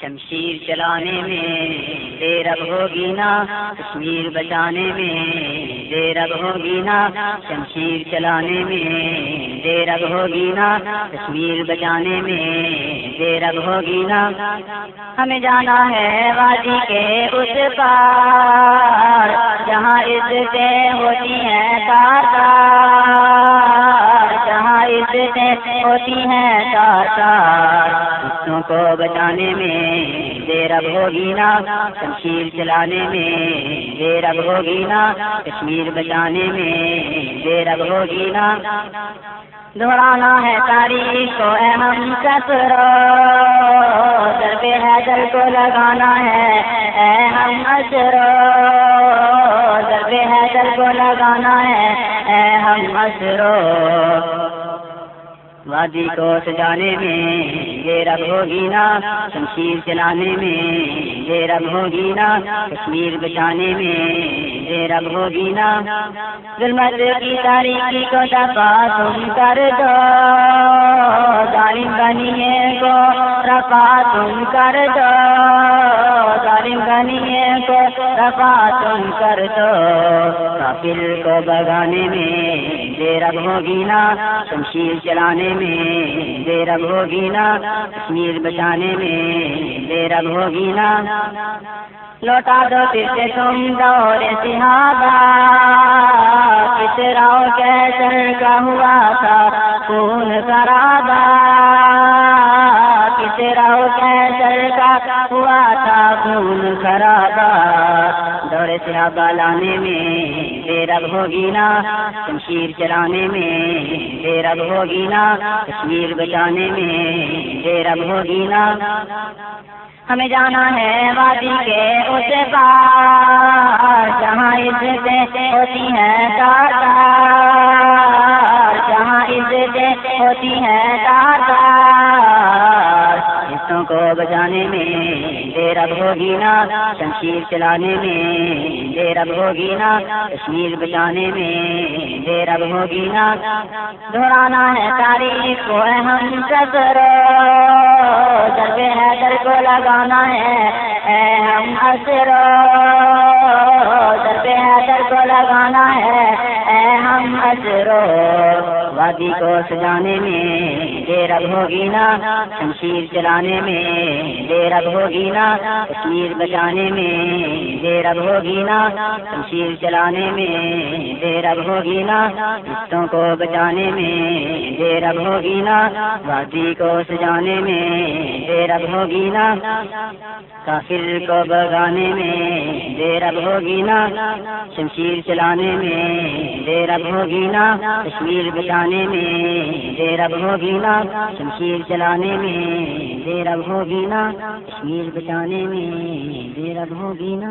شمشیر چلانے میں دیر اب ہوگی نا، کشمیر بچانے میں دیر اب ہوگی نا، شمشیر چلانے میں دیر اب ہوگی نا، کشمیر بچانے میں دیر اب ہوگی نا۔ ہمیں جانا ہے وادی کے اس پار، جہاں عزتیں ہوتی ہیں تار جہاں عزتیں ہوتی ہیں تار کو بچانے میں دیر اب ہوگی نا۔ شمشیر چلانے میں دیر اب ہوگی نا۔ کشمیر بچانے میں دیر اب ہوگی نا۔ دوڑانا ہے تاریخ کو اہم کسرو۔ درب حیدر کو لگانا ہے اہم اشرو درب حیدر کو لگانا ہے اہم اشرو وادی کو سجانے میں یہ رب ہوگی نا، شمشیر چلانے میں یہ رب ہوگی نا، کشمیر بچانے میں یہ رب ہوگی نا۔ ظلمت کی تاریخی کو دفاع تم کر دو، ظالم بنیے کو رفا تم کر دو۔ بنیے کو رفا تم کر دو۔ کافر کو بگانے میں یہ رب ہوگی نا۔ شمشیر چلانے میں دیر اب ہوگی نا۔ کشمیر بچانے میں دیر اب ہوگی نا۔ لوٹا دو پھر سے تم دور سہادا کس راؤ کیسر کا ہوا تھا؟ خون کرادہ خون خرابا، دور صحابہ لانے میں دیر اب ہوگی نا، شمشیر چلانے میں دیر اب ہوگی نا، کشمیر بچانے میں دیر اب ہوگی نا۔ ہمیں جانا ہے وادی کے اس پار، جہاں عزتیں ہوتی ہیں تار جہاں عزتیں ہوتی ہیں تار۔ حصوں کو بچانے میں دیر اب ہوگی نا، شمشیر چلانے میں دیر اب ہوگی نا، کشمیر بچانے میں دیر اب ہوگی نا۔ دہرانا ہے تاریخ کو اہم کسر درب حیدر کو لگانا ہے اہم اثر۔ درب حیدر کو لگانا ہے اہم وادی کو سجانے میں دیر اب ہوگی نا شمشیر چلانے میں دیر اب ہوگی نا کشمیر بچانے میں دیر اب ہوگی نا شمشیر چلانے میں دیر اب ہوگی نا رشتوں کو بچانے میں دیر اب ہوگی نا وادی کو سجانے میں دیر اب ہوگی نا کافر کو بگانے میں دیر اب ہوگی نا شمشیر چلانے میں دیر اب ہوگی نا کشمیر بچانے میں دیر اب ہوگی نا شمشیر چلانے میں دیر اب ہوگی نا کشمیر بچانے میں دیر اب ہوگی نا